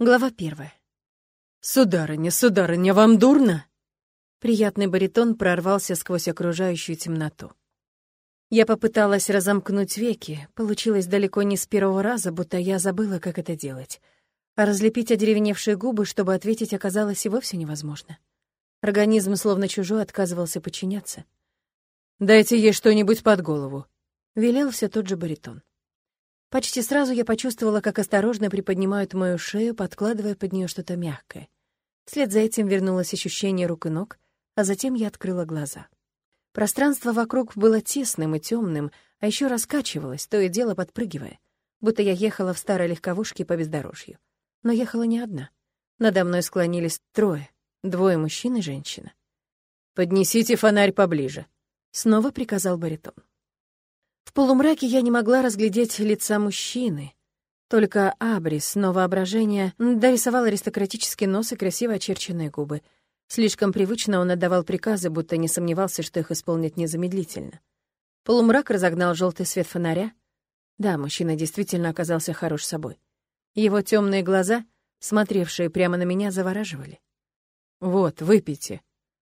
Глава первая. «Сударыня, сударыня, вам дурно?» Приятный баритон прорвался сквозь окружающую темноту. Я попыталась разомкнуть веки. Получилось далеко не с первого раза, будто я забыла, как это делать. А разлепить одеревеневшие губы, чтобы ответить, оказалось и вовсе невозможно. Организм, словно чужой, отказывался подчиняться. «Дайте ей что-нибудь под голову», — велел все тот же баритон. Почти сразу я почувствовала, как осторожно приподнимают мою шею, подкладывая под нее что-то мягкое. Вслед за этим вернулось ощущение рук и ног, а затем я открыла глаза. Пространство вокруг было тесным и темным, а еще раскачивалось, то и дело подпрыгивая, будто я ехала в старой легковушке по бездорожью. Но ехала не одна. Надо мной склонились трое, двое мужчин и женщина. «Поднесите фонарь поближе», — снова приказал баритон. В полумраке я не могла разглядеть лица мужчины. Только абрис, но воображение дорисовал аристократический нос и красиво очерченные губы. Слишком привычно он отдавал приказы, будто не сомневался, что их исполнят незамедлительно. Полумрак разогнал желтый свет фонаря. Да, мужчина действительно оказался хорош собой. Его темные глаза, смотревшие прямо на меня, завораживали. «Вот, выпейте».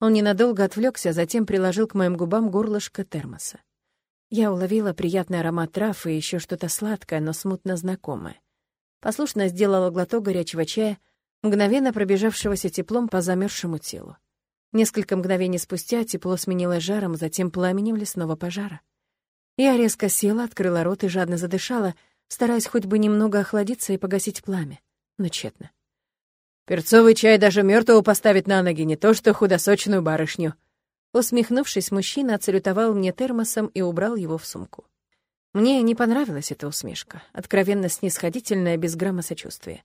Он ненадолго отвлекся, затем приложил к моим губам горлышко термоса. Я уловила приятный аромат трав и еще что-то сладкое, но смутно знакомое. Послушно сделала глоток горячего чая, мгновенно пробежавшегося теплом по замерзшему телу. Несколько мгновений спустя тепло сменилось жаром, затем пламенем лесного пожара. Я резко села, открыла рот и жадно задышала, стараясь хоть бы немного охладиться и погасить пламя, но тщетно. «Перцовый чай даже мертвого поставить на ноги, не то что худосочную барышню», Усмехнувшись, мужчина отсалютовал мне термосом и убрал его в сумку. Мне не понравилась эта усмешка, откровенно снисходительная, без грамма сочувствия.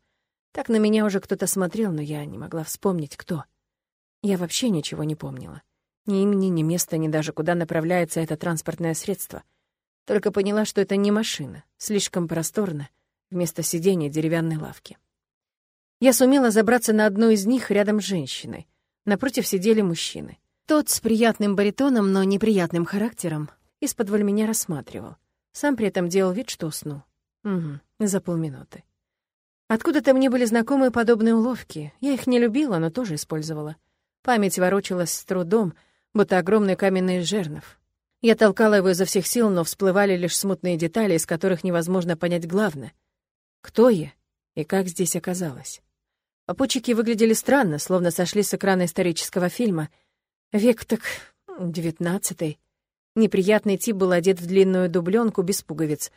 Так на меня уже кто-то смотрел, но я не могла вспомнить, кто. Я вообще ничего не помнила. Ни имени, ни места, ни даже куда направляется это транспортное средство. Только поняла, что это не машина, слишком просторно, вместо сидения деревянной лавки. Я сумела забраться на одну из них рядом с женщиной. Напротив сидели мужчины. Тот с приятным баритоном, но неприятным характером из-под меня рассматривал. Сам при этом делал вид, что уснул. Угу, за полминуты. Откуда-то мне были знакомые подобные уловки. Я их не любила, но тоже использовала. Память ворочалась с трудом, будто огромный каменный жернов. Я толкала его изо всех сил, но всплывали лишь смутные детали, из которых невозможно понять главное. Кто я и как здесь оказалась? Попутчики выглядели странно, словно сошли с экрана исторического фильма — Век так девятнадцатый. Неприятный тип был одет в длинную дубленку без пуговиц.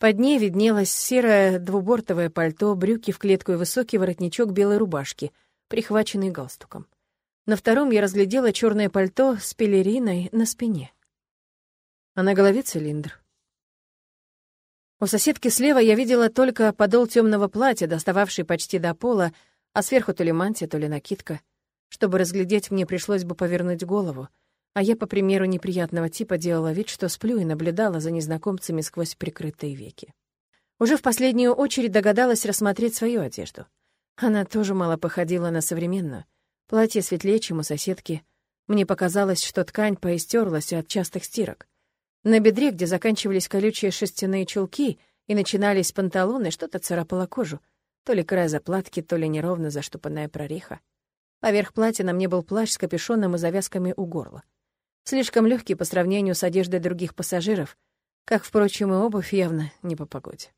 Под ней виднелось серое двубортовое пальто, брюки в клетку и высокий воротничок белой рубашки, прихваченный галстуком. На втором я разглядела черное пальто с пелериной на спине. А на голове цилиндр. У соседки слева я видела только подол темного платья, достававший почти до пола, а сверху то ли мантия, то ли накидка — чтобы разглядеть, мне пришлось бы повернуть голову, а я, по примеру неприятного типа, делала вид, что сплю и наблюдала за незнакомцами сквозь прикрытые веки. Уже в последнюю очередь догадалась рассмотреть свою одежду. Она тоже мало походила на современную. Платье светлее, чем у соседки. Мне показалось, что ткань поистерлась от частых стирок. На бедре, где заканчивались колючие шерстяные чулки и начинались панталоны, что-то царапало кожу. То ли край заплатки, то ли неровно заштупанная прореха. Поверх платья на мне был плащ с капюшоном и завязками у горла. Слишком легкий по сравнению с одеждой других пассажиров, как, впрочем, и обувь явно не по погоде.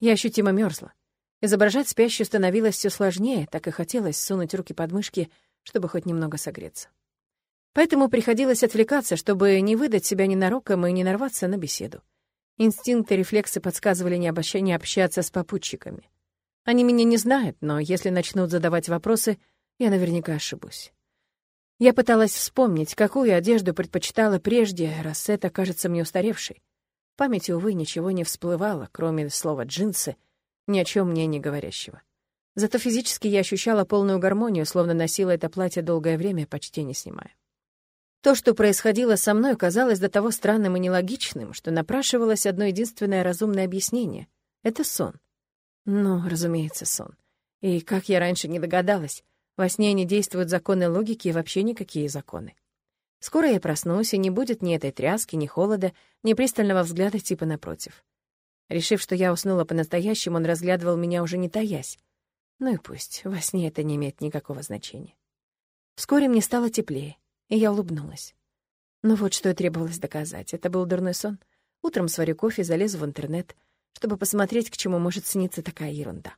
Я ощутимо мерзла. Изображать спящую становилось все сложнее, так и хотелось сунуть руки под мышки, чтобы хоть немного согреться. Поэтому приходилось отвлекаться, чтобы не выдать себя ненароком и не нарваться на беседу. Инстинкты и рефлексы подсказывали не, обощ... не общаться с попутчиками. Они меня не знают, но если начнут задавать вопросы — я наверняка ошибусь. Я пыталась вспомнить, какую одежду предпочитала прежде, раз это кажется мне устаревшей. В памяти, увы, ничего не всплывало, кроме слова «джинсы», ни о чем мне не говорящего. Зато физически я ощущала полную гармонию, словно носила это платье долгое время, почти не снимая. То, что происходило со мной, казалось до того странным и нелогичным, что напрашивалось одно единственное разумное объяснение — это сон. Ну, разумеется, сон. И как я раньше не догадалась, во сне не действуют законы логики и вообще никакие законы. Скоро я проснусь, и не будет ни этой тряски, ни холода, ни пристального взгляда типа напротив. Решив, что я уснула по-настоящему, он разглядывал меня уже не таясь. Ну и пусть, во сне это не имеет никакого значения. Вскоре мне стало теплее, и я улыбнулась. Но вот что и требовалось доказать. Это был дурной сон. Утром сварю кофе, залезу в интернет, чтобы посмотреть, к чему может сниться такая ерунда.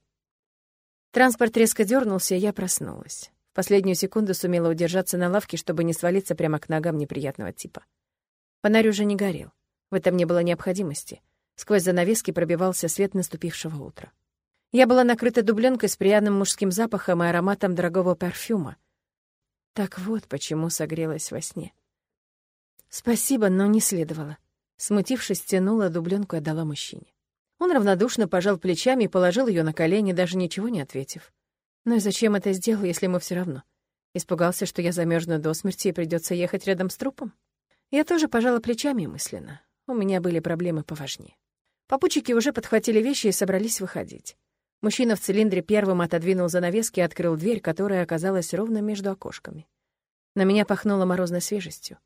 Транспорт резко дернулся, и я проснулась. В последнюю секунду сумела удержаться на лавке, чтобы не свалиться прямо к ногам неприятного типа. Фонарь уже не горел. В этом не было необходимости. Сквозь занавески пробивался свет наступившего утра. Я была накрыта дубленкой с приятным мужским запахом и ароматом дорогого парфюма. Так вот почему согрелась во сне. Спасибо, но не следовало. Смутившись, стянула дубленку и отдала мужчине. Он равнодушно пожал плечами и положил ее на колени, даже ничего не ответив. «Ну и зачем это сделал, если ему все равно? Испугался, что я замерзну до смерти и придется ехать рядом с трупом? Я тоже пожала плечами мысленно. У меня были проблемы поважнее. Попутчики уже подхватили вещи и собрались выходить. Мужчина в цилиндре первым отодвинул занавески и открыл дверь, которая оказалась ровно между окошками. На меня пахнуло морозной свежестью.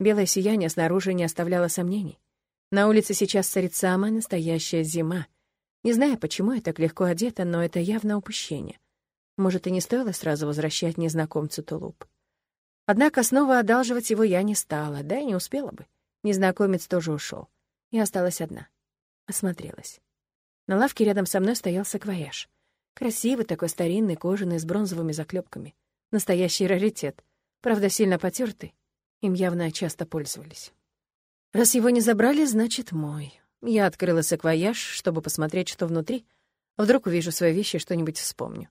Белое сияние снаружи не оставляло сомнений. На улице сейчас царит самая настоящая зима. Не знаю, почему я так легко одета, но это явно упущение. Может, и не стоило сразу возвращать незнакомцу тулуп. Однако снова одалживать его я не стала, да и не успела бы. Незнакомец тоже ушел. Я осталась одна. Осмотрелась. На лавке рядом со мной стоял саквояж. Красивый такой старинный, кожаный, с бронзовыми заклепками. Настоящий раритет. Правда, сильно потертый. Им явно часто пользовались. Раз его не забрали, значит, мой. Я открыла саквояж, чтобы посмотреть, что внутри. Вдруг увижу свои вещи и что-нибудь вспомню.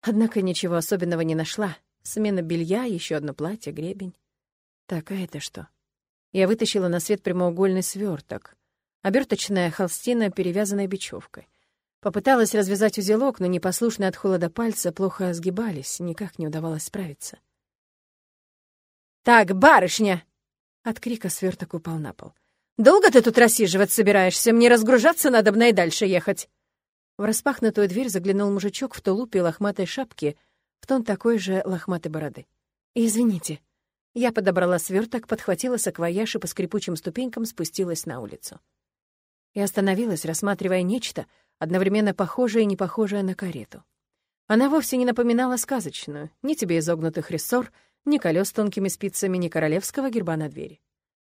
Однако ничего особенного не нашла. Смена белья, еще одно платье, гребень. Так, а это что? Я вытащила на свет прямоугольный сверток. Оберточная холстина, перевязанная бечевкой. Попыталась развязать узелок, но непослушные от холода пальцы плохо сгибались, никак не удавалось справиться. «Так, барышня!» От крика сверток упал на пол. «Долго ты тут рассиживать собираешься? Мне разгружаться надо и дальше ехать!» В распахнутую дверь заглянул мужичок в тулупе лохматой шапки, в тон такой же лохматой бороды. «Извините». Я подобрала сверток, подхватила саквояж и по скрипучим ступенькам спустилась на улицу. И остановилась, рассматривая нечто, одновременно похожее и не похожее на карету. Она вовсе не напоминала сказочную, ни тебе изогнутых рессор — ни колес с тонкими спицами, ни королевского герба на двери.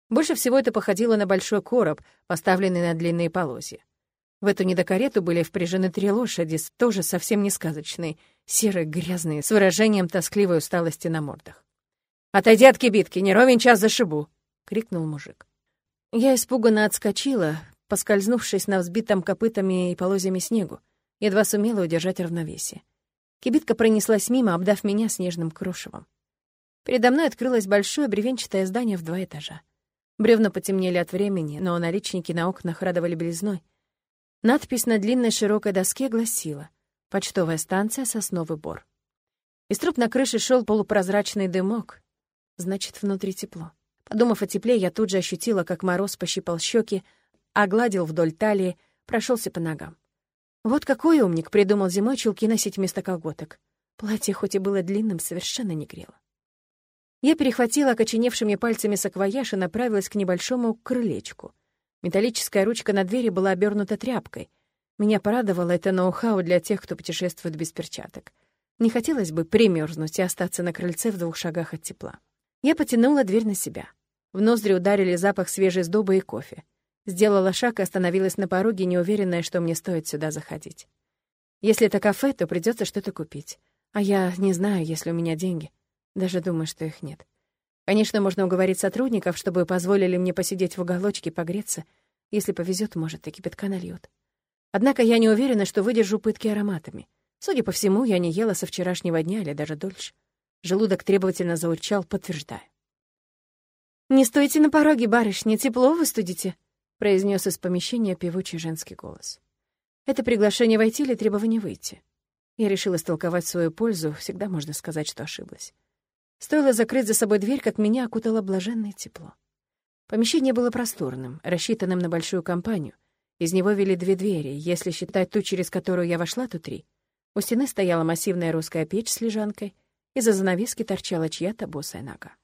Больше всего это походило на большой короб, поставленный на длинные полозья. В эту недокарету были впряжены три лошади, тоже совсем не сказочные, серые, грязные, с выражением тоскливой усталости на мордах. «Отойди от кибитки, не ровен час зашибу!» — крикнул мужик. Я испуганно отскочила, поскользнувшись на взбитом копытами и полозьями снегу, едва сумела удержать равновесие. Кибитка пронеслась мимо, обдав меня снежным крошевом. Передо мной открылось большое бревенчатое здание в два этажа. Бревна потемнели от времени, но наличники на окнах радовали белизной. Надпись на длинной широкой доске гласила «Почтовая станция «Сосновый бор». Из труб на крыше шел полупрозрачный дымок. Значит, внутри тепло. Подумав о тепле, я тут же ощутила, как мороз пощипал щеки, огладил вдоль талии, прошелся по ногам. Вот какой умник придумал зимой чулки носить вместо колготок. Платье хоть и было длинным, совершенно не грело. Я перехватила окоченевшими пальцами саквояж и направилась к небольшому крылечку. Металлическая ручка на двери была обернута тряпкой. Меня порадовало это ноу-хау для тех, кто путешествует без перчаток. Не хотелось бы примерзнуть и остаться на крыльце в двух шагах от тепла. Я потянула дверь на себя. В ноздри ударили запах свежей сдобы и кофе. Сделала шаг и остановилась на пороге, неуверенная, что мне стоит сюда заходить. Если это кафе, то придется что-то купить. А я не знаю, если у меня деньги. Даже думаю, что их нет. Конечно, можно уговорить сотрудников, чтобы позволили мне посидеть в уголочке, погреться. Если повезет, может, и кипятка нальют. Однако я не уверена, что выдержу пытки ароматами. Судя по всему, я не ела со вчерашнего дня или даже дольше. Желудок требовательно заурчал, подтверждая. «Не стойте на пороге, барышня, тепло выстудите», — произнес из помещения певучий женский голос. Это приглашение войти или требование выйти? Я решила истолковать свою пользу, всегда можно сказать, что ошиблась. Стоило закрыть за собой дверь, как меня окутало блаженное тепло. Помещение было просторным, рассчитанным на большую компанию. Из него вели две двери, если считать ту, через которую я вошла, то три. У стены стояла массивная русская печь с лежанкой, из-за занавески торчала чья-то босая нога.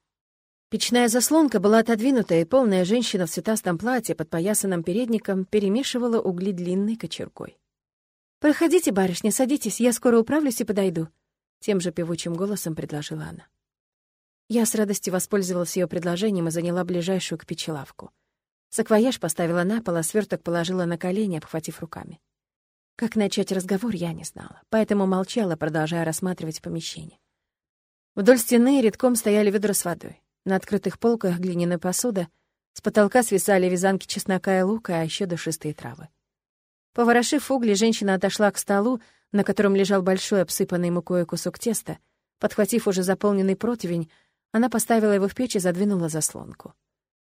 Печная заслонка была отодвинута, и полная женщина в цветастом платье под поясанным передником перемешивала угли длинной кочергой. «Проходите, барышня, садитесь, я скоро управлюсь и подойду», — тем же певучим голосом предложила она. Я с радостью воспользовалась ее предложением и заняла ближайшую к печи лавку. Саквояж поставила на пол, а сверток положила на колени, обхватив руками. Как начать разговор, я не знала, поэтому молчала, продолжая рассматривать помещение. Вдоль стены редком стояли ведра с водой. На открытых полках глиняная посуда, с потолка свисали вязанки чеснока и лука, а еще душистые травы. Поворошив угли, женщина отошла к столу, на котором лежал большой обсыпанный мукой кусок теста. Подхватив уже заполненный противень, она поставила его в печь и задвинула заслонку.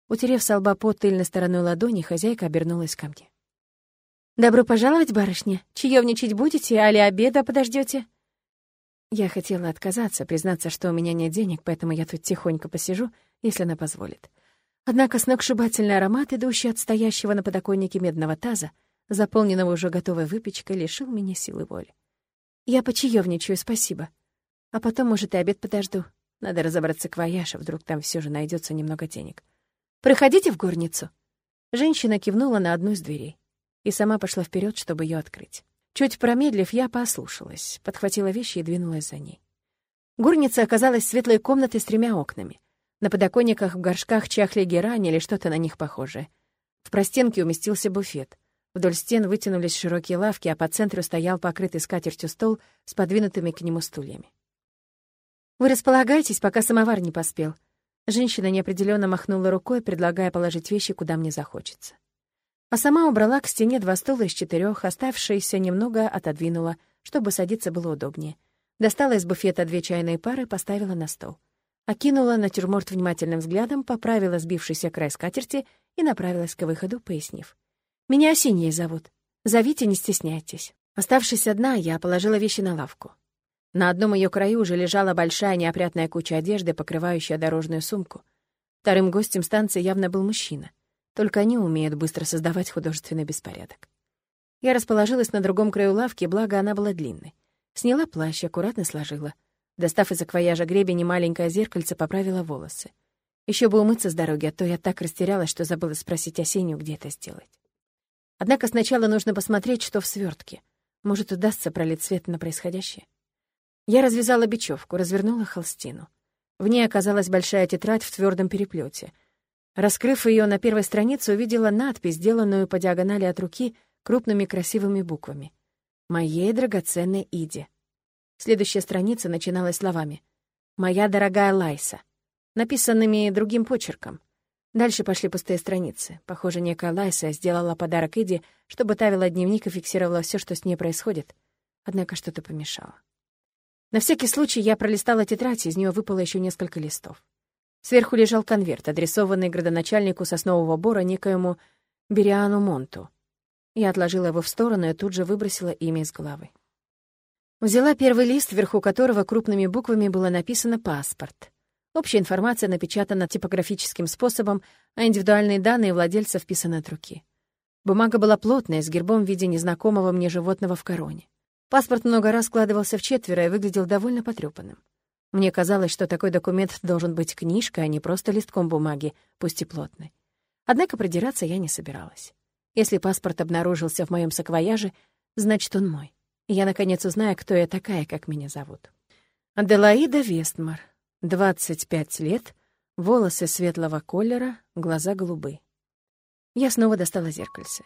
Утерев с лба под тыльной стороной ладони, хозяйка обернулась ко мне. «Добро пожаловать, барышня. Чаевничать будете, али обеда подождете? Я хотела отказаться, признаться, что у меня нет денег, поэтому я тут тихонько посижу, если она позволит. Однако сногсшибательный аромат, идущий от стоящего на подоконнике медного таза, заполненного уже готовой выпечкой, лишил меня силы воли. «Я почаёвничаю, спасибо. А потом, может, и обед подожду. Надо разобраться к вояше, вдруг там все же найдется немного денег. Проходите в горницу». Женщина кивнула на одну из дверей и сама пошла вперед, чтобы ее открыть. Чуть промедлив, я послушалась, подхватила вещи и двинулась за ней. Горница оказалась светлой комнатой с тремя окнами. На подоконниках в горшках чахли герани или что-то на них похожее. В простенке уместился буфет. Вдоль стен вытянулись широкие лавки, а по центру стоял покрытый скатертью стол с подвинутыми к нему стульями. «Вы располагайтесь, пока самовар не поспел». Женщина неопределенно махнула рукой, предлагая положить вещи, куда мне захочется. А сама убрала к стене два стула из четырех, оставшиеся немного отодвинула, чтобы садиться было удобнее. Достала из буфета две чайные пары, поставила на стол. Окинула натюрморт внимательным взглядом, поправила сбившийся край скатерти и направилась к выходу, пояснив. Меня Осиньей зовут. Зовите, не стесняйтесь». Оставшись одна, я положила вещи на лавку. На одном ее краю уже лежала большая неопрятная куча одежды, покрывающая дорожную сумку. Вторым гостем станции явно был мужчина. Только они умеют быстро создавать художественный беспорядок. Я расположилась на другом краю лавки, благо она была длинной. Сняла плащ, аккуратно сложила. Достав из акваяжа гребень и маленькое зеркальце, поправила волосы. Еще бы умыться с дороги, а то я так растерялась, что забыла спросить Осенью, где это сделать. Однако сначала нужно посмотреть, что в свертке. Может, удастся пролить свет на происходящее. Я развязала бечевку, развернула холстину. В ней оказалась большая тетрадь в твердом переплете. Раскрыв ее на первой странице, увидела надпись, сделанную по диагонали от руки крупными красивыми буквами. «Моей драгоценной Иде». Следующая страница начиналась словами «Моя дорогая Лайса», написанными другим почерком. Дальше пошли пустые страницы. Похоже, некая Лайса сделала подарок Иди, чтобы тавила дневник и фиксировала все, что с ней происходит. Однако что-то помешало. На всякий случай я пролистала тетрадь, из нее выпало еще несколько листов. Сверху лежал конверт, адресованный градоначальнику соснового бора некоему Бериану Монту. Я отложила его в сторону и тут же выбросила имя из головы. Взяла первый лист, вверху которого крупными буквами было написано «паспорт». Общая информация напечатана типографическим способом, а индивидуальные данные владельца вписаны от руки. Бумага была плотная, с гербом в виде незнакомого мне животного в короне. Паспорт много раз складывался в четверо и выглядел довольно потрёпанным. Мне казалось, что такой документ должен быть книжкой, а не просто листком бумаги, пусть и плотной. Однако придираться я не собиралась. Если паспорт обнаружился в моем саквояже, значит, он мой. я, наконец, узнаю, кто я такая, как меня зовут. Аделаида Вестмар, 25 лет, волосы светлого колера, глаза голубые. Я снова достала зеркальце.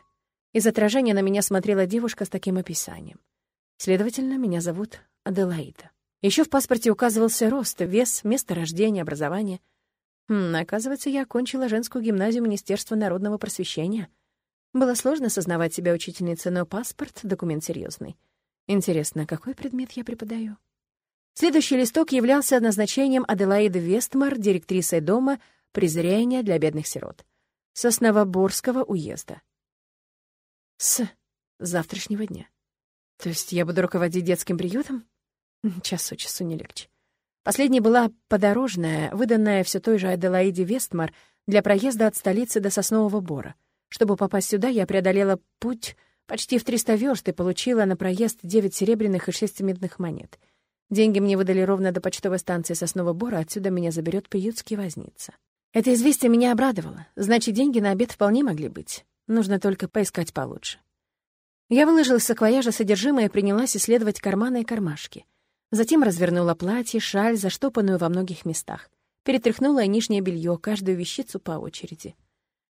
Из отражения на меня смотрела девушка с таким описанием. Следовательно, меня зовут Аделаида. Еще в паспорте указывался рост, вес, место рождения, образование. Хм, оказывается, я окончила женскую гимназию Министерства народного просвещения. Было сложно осознавать себя учительницей, но паспорт — документ серьезный. Интересно, какой предмет я преподаю? Следующий листок являлся назначением Аделаиды Вестмар, директрисой дома презрения для бедных сирот. Сосновоборского уезда. С завтрашнего дня. То есть я буду руководить детским приютом? Час от часу не легче. Последней была подорожная, выданная все той же Аделаиде Вестмар для проезда от столицы до Соснового Бора. Чтобы попасть сюда, я преодолела путь почти в 300 верст и получила на проезд 9 серебряных и 6 медных монет — Деньги мне выдали ровно до почтовой станции Соснового Бора, отсюда меня заберет приютский возница. Это известие меня обрадовало. Значит, деньги на обед вполне могли быть. Нужно только поискать получше. Я выложила из саквояжа содержимое и принялась исследовать карманы и кармашки. Затем развернула платье, шаль, заштопанную во многих местах. Перетряхнула нижнее белье, каждую вещицу по очереди.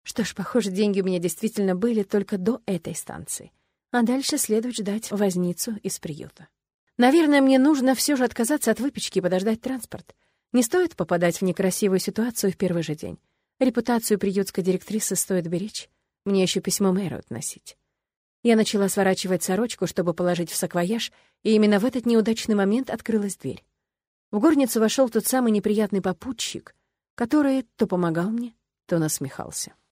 Что ж, похоже, деньги у меня действительно были только до этой станции. А дальше следует ждать возницу из приюта. Наверное, мне нужно все же отказаться от выпечки и подождать транспорт. Не стоит попадать в некрасивую ситуацию в первый же день. Репутацию приютской директрисы стоит беречь. Мне еще письмо мэру относить. Я начала сворачивать сорочку, чтобы положить в саквояж, и именно в этот неудачный момент открылась дверь. В горницу вошел тот самый неприятный попутчик, который то помогал мне, то насмехался.